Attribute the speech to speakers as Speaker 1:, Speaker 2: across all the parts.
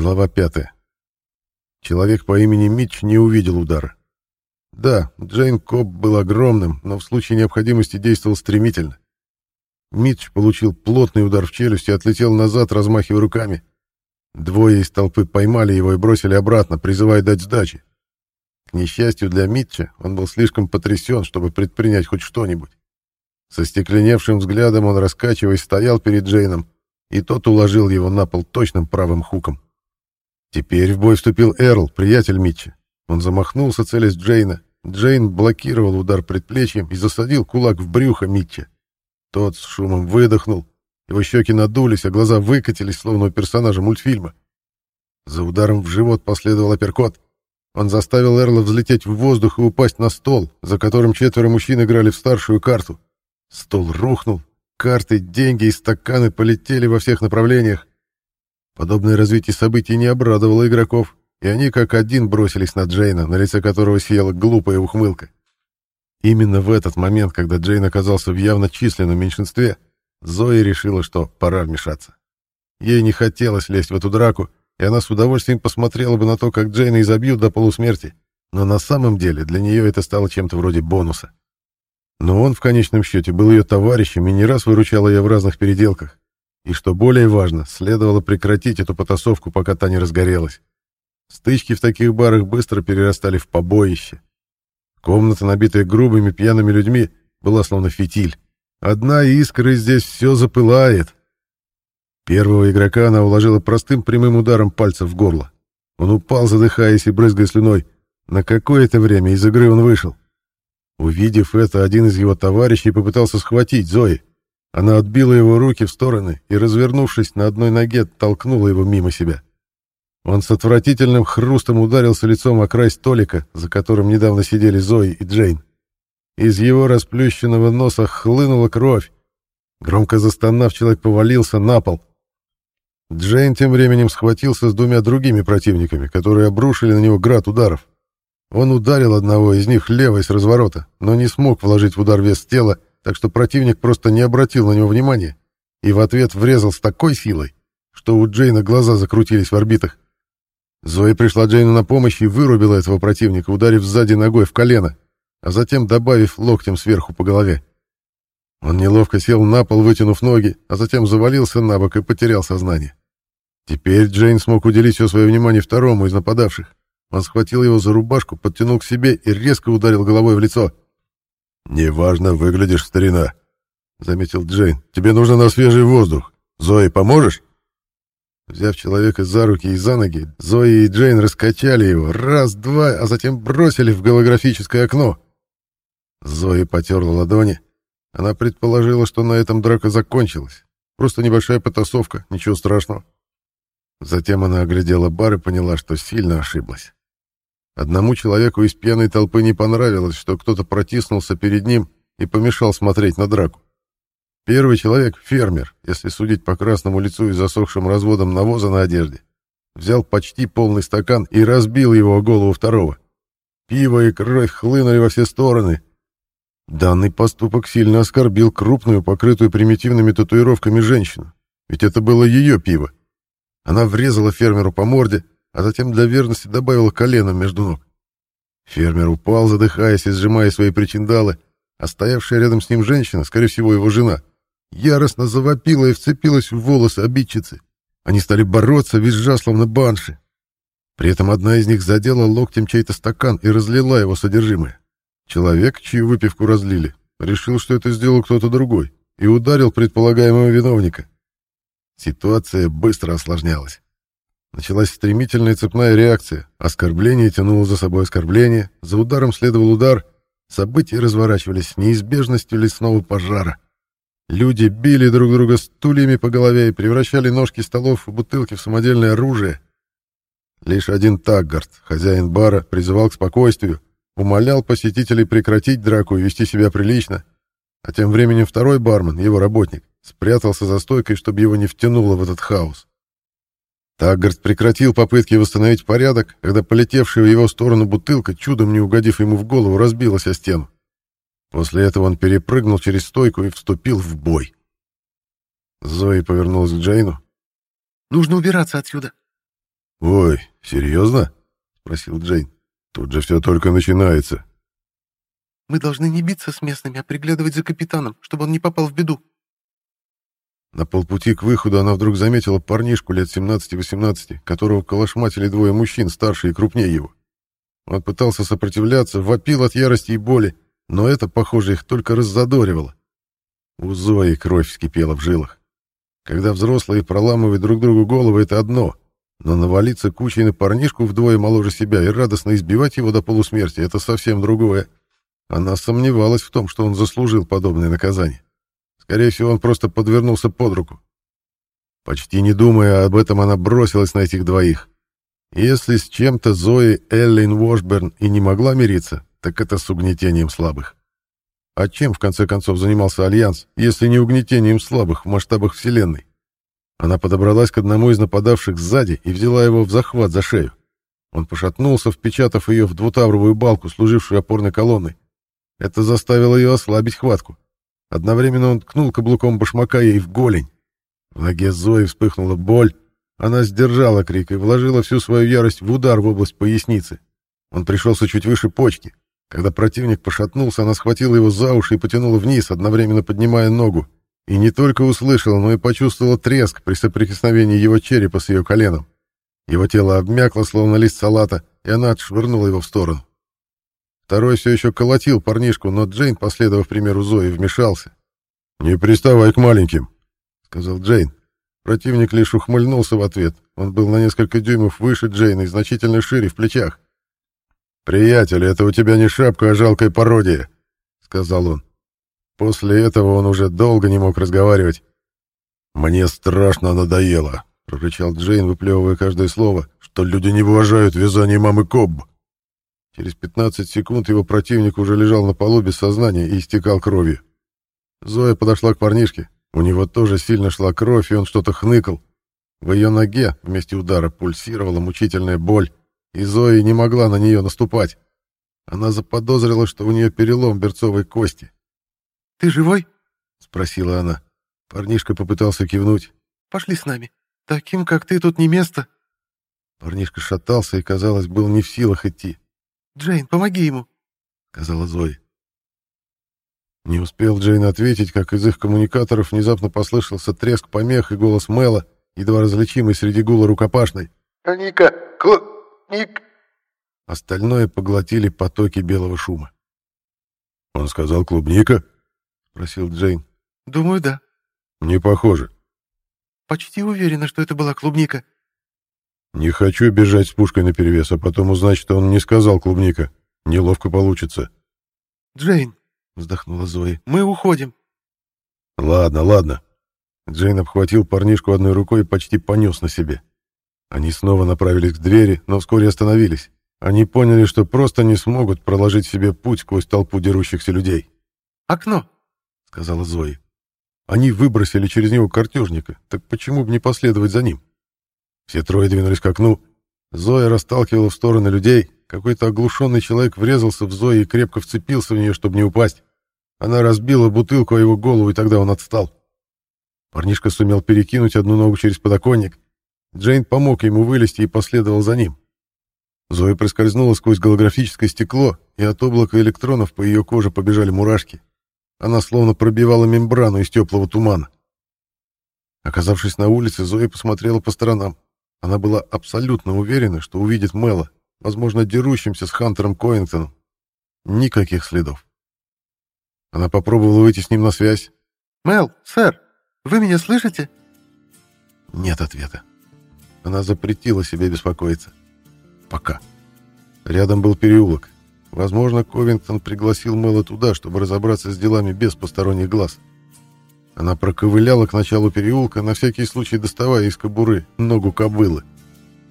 Speaker 1: Глава пятая. Человек по имени Митч не увидел удара. Да, Джейн Коб был огромным, но в случае необходимости действовал стремительно. Митч получил плотный удар в челюсть и отлетел назад, размахивая руками. Двое из толпы поймали его и бросили обратно, призывая дать сдачи. К несчастью для Митча, он был слишком потрясен, чтобы предпринять хоть что-нибудь. Со стекленевшим взглядом он, раскачиваясь, стоял перед Джейном, и тот уложил его на пол точным правым хуком. Теперь в бой вступил Эрл, приятель Митча. Он замахнулся, целясь Джейна. Джейн блокировал удар предплечьем и засадил кулак в брюхо Митча. Тот с шумом выдохнул, его щеки надулись, а глаза выкатились, словно у персонажа мультфильма. За ударом в живот последовал апперкот. Он заставил Эрла взлететь в воздух и упасть на стол, за которым четверо мужчин играли в старшую карту. Стол рухнул, карты, деньги и стаканы полетели во всех направлениях. Подобное развитие событий не обрадовало игроков, и они как один бросились на Джейна, на лице которого сияла глупая ухмылка. Именно в этот момент, когда Джейн оказался в явно численном меньшинстве, Зоя решила, что пора вмешаться. Ей не хотелось лезть в эту драку, и она с удовольствием посмотрела бы на то, как Джейна изобьют до полусмерти, но на самом деле для нее это стало чем-то вроде бонуса. Но он в конечном счете был ее товарищем и не раз выручал ее в разных переделках. И что более важно, следовало прекратить эту потасовку, пока та не разгорелась. Стычки в таких барах быстро перерастали в побоище. Комната, набитая грубыми пьяными людьми, была словно фитиль. Одна искра, здесь все запылает. Первого игрока она уложила простым прямым ударом пальца в горло. Он упал, задыхаясь и брызгая слюной. На какое-то время из игры он вышел. Увидев это, один из его товарищей попытался схватить Зои. Она отбила его руки в стороны и, развернувшись на одной ноге, толкнула его мимо себя. Он с отвратительным хрустом ударился лицом о край столика, за которым недавно сидели Зои и Джейн. Из его расплющенного носа хлынула кровь. Громко застонав, человек повалился на пол. Джейн тем временем схватился с двумя другими противниками, которые обрушили на него град ударов. Он ударил одного из них левой с разворота, но не смог вложить в удар вес тела, так что противник просто не обратил на него внимания и в ответ врезал с такой силой, что у Джейна глаза закрутились в орбитах. Зои пришла Джейну на помощь и вырубила этого противника, ударив сзади ногой в колено, а затем добавив локтем сверху по голове. Он неловко сел на пол, вытянув ноги, а затем завалился на бок и потерял сознание. Теперь Джейн смог уделить все свое внимание второму из нападавших. Он схватил его за рубашку, подтянул к себе и резко ударил головой в лицо. «Неважно, выглядишь, старина», — заметил Джейн. «Тебе нужно на свежий воздух. Зои, поможешь?» Взяв человека за руки и за ноги, Зои и Джейн раскачали его раз-два, а затем бросили в голографическое окно. Зои потерла ладони. Она предположила, что на этом драка закончилась. Просто небольшая потасовка, ничего страшного. Затем она оглядела бар и поняла, что сильно ошиблась. Одному человеку из пьяной толпы не понравилось, что кто-то протиснулся перед ним и помешал смотреть на драку. Первый человек — фермер, если судить по красному лицу и засохшим разводам навоза на одежде. Взял почти полный стакан и разбил его о голову второго. Пиво и кровь хлынули во все стороны. Данный поступок сильно оскорбил крупную, покрытую примитивными татуировками женщину. Ведь это было ее пиво. Она врезала фермеру по морде, а затем для верности добавила коленом между ног. Фермер упал, задыхаясь и сжимая свои причиндалы, а стоявшая рядом с ним женщина, скорее всего, его жена, яростно завопила и вцепилась в волосы обидчицы. Они стали бороться, визжа, словно банши. При этом одна из них задела локтем чей-то стакан и разлила его содержимое. Человек, чью выпивку разлили, решил, что это сделал кто-то другой, и ударил предполагаемого виновника. Ситуация быстро осложнялась. Началась стремительная цепная реакция. Оскорбление тянуло за собой оскорбление, за ударом следовал удар. События разворачивались с неизбежностью лесного пожара. Люди били друг друга стульями по голове и превращали ножки столов и бутылки в самодельное оружие. Лишь один Таггард, хозяин бара, призывал к спокойствию, умолял посетителей прекратить драку и вести себя прилично, а тем временем второй бармен, его работник, спрятался за стойкой, чтобы его не втянуло в этот хаос. Таггард прекратил попытки восстановить порядок, когда полетевшая в его сторону бутылка, чудом не угодив ему в голову, разбилась о стену. После этого он перепрыгнул через стойку и вступил в бой. Зои повернулась к Джейну.
Speaker 2: «Нужно убираться отсюда».
Speaker 1: «Ой, серьезно?» — спросил Джейн. «Тут же все только начинается».
Speaker 2: «Мы должны не биться с местными, а приглядывать за капитаном, чтобы он не попал в беду».
Speaker 1: На полпути к выходу она вдруг заметила парнишку лет 17-18, которого колошматили двое мужчин, старше и крупнее его. Он пытался сопротивляться, вопил от ярости и боли, но это, похоже, их только раззадоривало. У Зои кровь вскипела в жилах. Когда взрослые проламывают друг другу головы, это одно, но навалиться кучей на парнишку вдвое моложе себя и радостно избивать его до полусмерти — это совсем другое. Она сомневалась в том, что он заслужил подобное наказание. Скорее всего, он просто подвернулся под руку. Почти не думая об этом, она бросилась на этих двоих. Если с чем-то Зои Эллин Уошберн и не могла мириться, так это с угнетением слабых. А чем, в конце концов, занимался Альянс, если не угнетением слабых в масштабах Вселенной? Она подобралась к одному из нападавших сзади и взяла его в захват за шею. Он пошатнулся, впечатав ее в двутавровую балку, служившую опорной колонной. Это заставило ее ослабить хватку. Одновременно он ткнул каблуком башмака ей в голень. В ноге Зои вспыхнула боль. Она сдержала крик и вложила всю свою ярость в удар в область поясницы. Он пришелся чуть выше почки. Когда противник пошатнулся, она схватила его за уши и потянула вниз, одновременно поднимая ногу. И не только услышала, но и почувствовала треск при соприкосновении его черепа с ее коленом. Его тело обмякло, словно лист салата, и она отшвырнула его в сторону. Второй все еще колотил парнишку, но Джейн, последовав примеру Зои, вмешался. «Не приставай к маленьким», — сказал Джейн. Противник лишь ухмыльнулся в ответ. Он был на несколько дюймов выше Джейна и значительно шире в плечах. «Приятель, это у тебя не шапка, а жалкая пародия», — сказал он. После этого он уже долго не мог разговаривать. «Мне страшно надоело», — прорычал Джейн, выплевывая каждое слово, «что люди не уважают вязание мамы Кобб. Через 15 секунд его противник уже лежал на полу без сознания и истекал кровью. Зоя подошла к парнишке. У него тоже сильно шла кровь, и он что-то хныкал. В ее ноге вместе удара пульсировала мучительная боль, и Зоя не могла на нее наступать. Она заподозрила, что у нее перелом берцовой кости.
Speaker 2: «Ты живой?»
Speaker 1: — спросила она. Парнишка попытался кивнуть.
Speaker 2: «Пошли с нами. Таким, как ты, тут не место».
Speaker 1: Парнишка шатался и, казалось, был не в силах идти.
Speaker 2: Джейн, помоги ему», — сказала Зои.
Speaker 1: Не успел Джейн ответить, как из их коммуникаторов внезапно послышался треск помех и голос Мэла, едва различимый среди гула рукопашной.
Speaker 2: «Ника! Кл... Ник...»
Speaker 1: Остальное поглотили потоки белого шума. «Он сказал клубника?» — спросил Джейн.
Speaker 2: «Думаю, да».
Speaker 1: «Не похоже».
Speaker 2: «Почти уверена, что это была клубника».
Speaker 1: Не хочу бежать с пушкой наперевес, а потом узнать, что он не сказал клубника. Неловко получится.
Speaker 2: «Джейн», — вздохнула Зои, — «мы уходим».
Speaker 1: «Ладно, ладно». Джейн обхватил парнишку одной рукой и почти понес на себе. Они снова направились к двери, но вскоре остановились. Они поняли, что просто не смогут проложить себе путь сквозь толпу дерущихся людей.
Speaker 2: «Окно», —
Speaker 1: сказала Зои. Они выбросили через него картежника, так почему бы не последовать за ним? Все трое двинулись к окну. Зоя расталкивала в стороны людей. Какой-то оглушенный человек врезался в Зою и крепко вцепился в нее, чтобы не упасть. Она разбила бутылку о его голову, и тогда он отстал. Парнишка сумел перекинуть одну ногу через подоконник. Джейн помог ему вылезти и последовал за ним. Зоя проскользнула сквозь голографическое стекло, и от облака электронов по ее коже побежали мурашки. Она словно пробивала мембрану из теплого тумана. Оказавшись на улице, Зоя посмотрела по сторонам. Она была абсолютно уверена, что увидит Мэла, возможно, дерущимся с Хантером Коингтоном. Никаких следов. Она попробовала выйти с ним на связь.
Speaker 2: «Мэл, сэр, вы меня слышите?»
Speaker 1: Нет ответа. Она запретила себе беспокоиться. Пока. Рядом был переулок. Возможно, Ковингтон пригласил Мэла туда, чтобы разобраться с делами без посторонних глаз. Она проковыляла к началу переулка, на всякий случай доставая из кобуры ногу кобылы.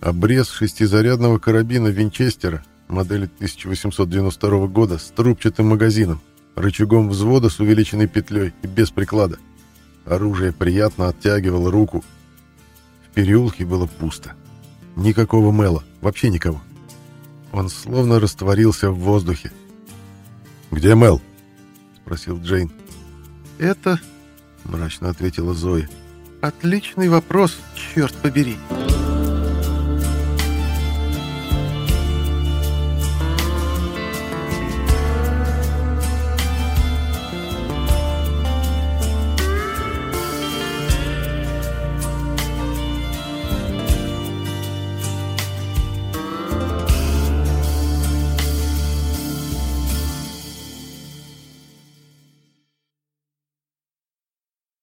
Speaker 1: Обрез шестизарядного карабина Винчестера модели 1892 года с трубчатым магазином, рычагом взвода с увеличенной петлей и без приклада. Оружие приятно оттягивало руку. В переулке было пусто. Никакого Мэла, вообще никого. Он словно растворился в воздухе. «Где Мэл?» — спросил Джейн.
Speaker 2: «Это — мрачно ответила Зоя. «Отличный вопрос, черт побери!»